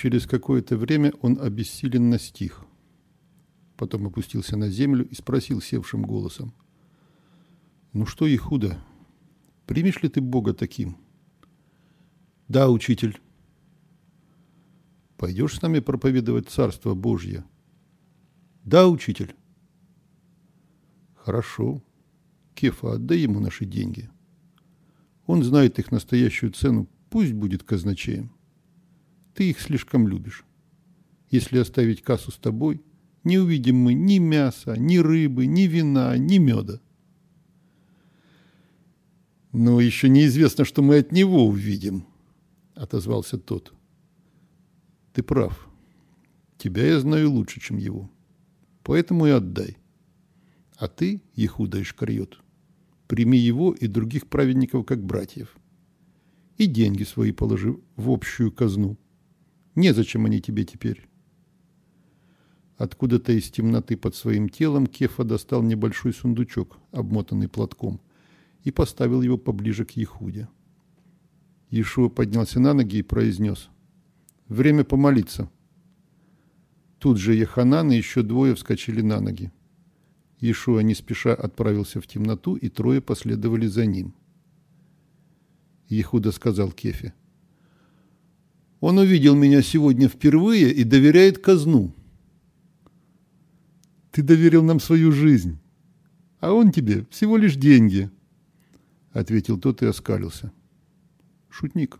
Через какое-то время он обессиленно стих. Потом опустился на землю и спросил севшим голосом. «Ну что, Ихуда, примешь ли ты Бога таким?» «Да, учитель». «Пойдешь с нами проповедовать Царство Божье?» «Да, учитель». «Хорошо. Кефа, отдай ему наши деньги. Он знает их настоящую цену, пусть будет казначеем. Ты их слишком любишь. Если оставить кассу с тобой, не увидим мы ни мяса, ни рыбы, ни вина, ни меда. «Но еще неизвестно, что мы от него увидим», — отозвался тот. «Ты прав. Тебя я знаю лучше, чем его. Поэтому и отдай. А ты, Ехуда Ишкарьот, прими его и других праведников как братьев. И деньги свои положи в общую казну. Незачем они тебе теперь». Откуда-то из темноты под своим телом Кефа достал небольшой сундучок, обмотанный платком, и поставил его поближе к Ехуде. Иешуа поднялся на ноги и произнес «Время помолиться». Тут же Еханан и еще двое вскочили на ноги. Иешуа не спеша отправился в темноту, и трое последовали за ним. Ехуда сказал Кефе, «Он увидел меня сегодня впервые и доверяет казну». «Ты доверил нам свою жизнь, а он тебе всего лишь деньги», — ответил тот и оскалился. «Шутник».